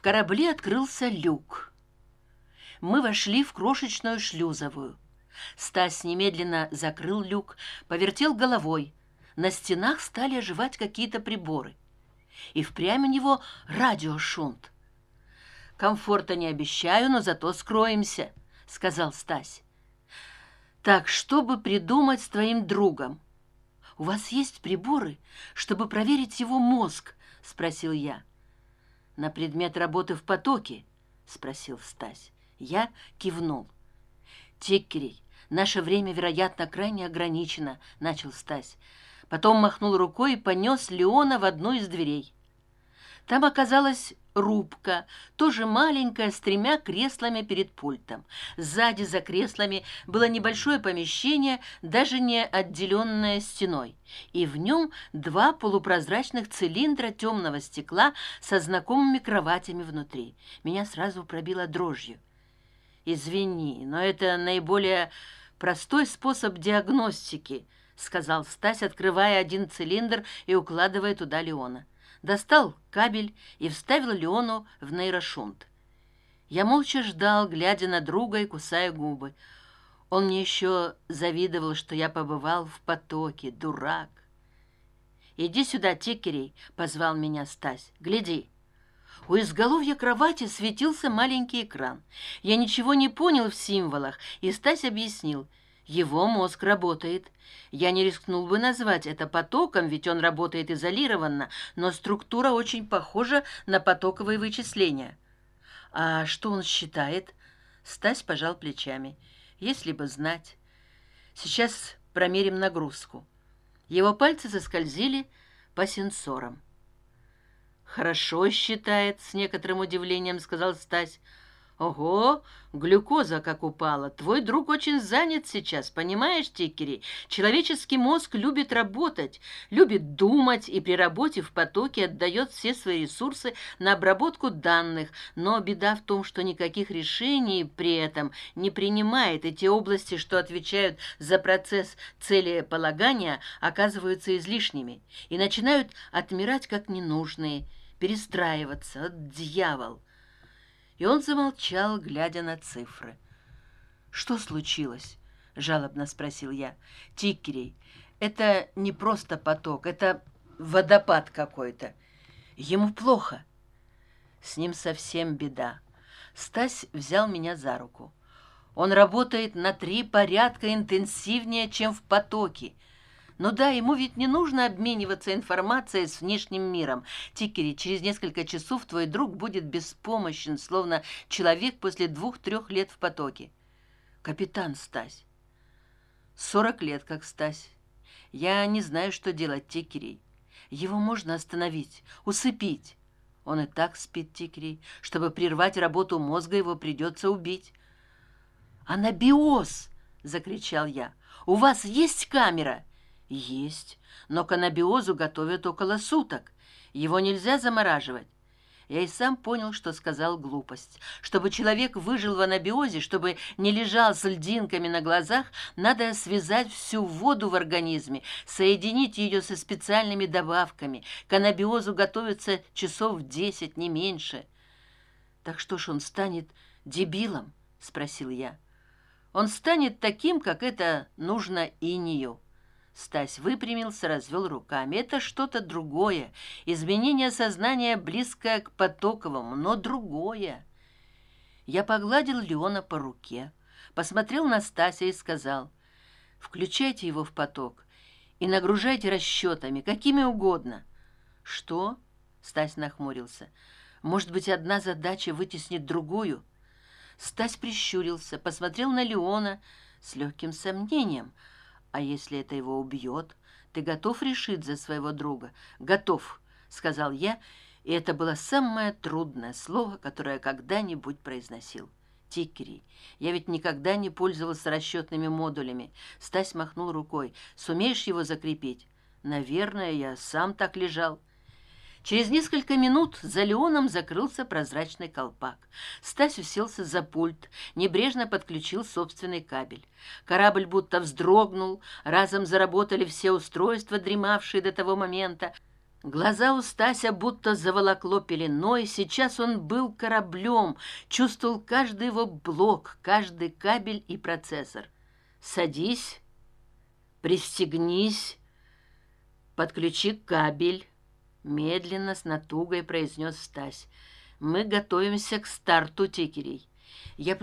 в корабле открылся люк. Мы вошли в крошечную шлюзовую. Стась немедленно закрыл люк повертел головой. На стенах стали оживать какие то приборы. И впрямь у него радиошунт. Комфорта не обещаю но зато скроемся сказал стась. Так чтобы придумать с твоим другом? У вас есть приборы чтобы проверить его мозг спросил я на предмет работы в потоке спросил стась. Я кивнул. Теккерей наше время вероятно крайне ограничено начал стась. Потом махнул рукой и понес леона в одну из дверей там оказалась рубка тоже маленькая с тремя креслами перед пультом. Сзади за креслами было небольшое помещение даже не отделенное стеной. И в нем два полупрозрачных цилиндра темного стекла со знакомыми кроватями внутри. Меня сразу пробило дрожью. Извини но это наиболее простой способ диагностики сказал стась открывая один цилиндр и укладывая туда леона достал кабель и вставил леону в нейрошунт. Я молча ждал глядя на друга и кусая губы. Он мне еще завидовал что я побывал в потоке дурак. Иди сюда тикерей позвал меня стась. Гляди у изголовья кровати светился маленький экран. Я ничего не понял в символах и стась объяснил его мозг работает. Я не рискнул бы назвать это потоком ведь он работает изолированно но структура очень похожа на потоковые вычисления. А что он считает? Стась пожал плечами. Если бы знать. Сейчас промерим нагрузку. Его пальцы заскользили по сенсорам. Хорошо считает с некоторым удивлением сказал стась ого глюкоза как упала. Твой друг очень занят сейчас понимаешь тикери? Человеческий мозг любит работать любит думать и при работе в потоке отдает все свои ресурсы на обработку данных. Но беда в том что никаких решений при этом не принимает. И те области что отвечают за процесс целеполагания оказываются излишними и начинают отмирать как ненужные перестраиваться. Дьявол и он замолчал глядя на цифры. Что случилось жалобно спросил я. Тикерей это не просто поток это водопад какой то ему плохо с ним совсем беда стась взял меня за руку. Он работает на три порядка интенсивнее чем в потоке но да ему ведь не нужно обмениваться информацией с внешним миром. Тикери через несколько часов твой друг будет беспомощен словно человек после двух трех лет в потоке. Капитан стась. Сорок лет как стась. Я не знаю что делать тикерей его можно остановить усыпить. Он и так спит тикерей чтобы прервать работу мозга его придется убить. Анабиоз закричал я у вас есть камера есть. Но к анабиозу готовят около суток. Его нельзя замораживать. Я и сам понял что сказал глупость. Чтобы человек выжил в анабиозе чтобы не лежал с льдинками на глазах надо связать всю воду в организме соединить ее со специальными добавками. К анабиозу готовится часов десять не меньше. Так что ж он станет дебилом спросил я. Он станет таким как это нужно и нее стась выпрямился развел руками. Это что то другое. Изменение сознания близкое к потоковому но другое. Я погладил леона по руке посмотрел на стася и сказал включайте его в поток и нагружайте расчетами какими угодно что стась нахмурился. Может быть одна задача вытеснит другую? Стась прищурился посмотрел на леона с легким сомнением а если это его убьет ты готов решить за своего друга? Готов сказал я и это было самое трудное слово которое когда нибудь произносил. Тикери. Я ведь никогда не пользовался расчетными модулями. Стась махнул рукой. Сумеешь его закрепить? Наверное я сам так лежал через несколько минут за леоном закрылся прозрачный колпак. Стась уселся за пульт небрежно подключил собственный кабель. Корабль будто вздрогнул разом заработали все устройства дремавшие до того момента. Глаза у стася будто заволокло пеленой сейчас он был кораблем чувствовал каждый его блок каждый кабель и процессор. Садись пристегнись подключи кабель медленно с натугой произнес стась. Мы готовимся к старту тикерей я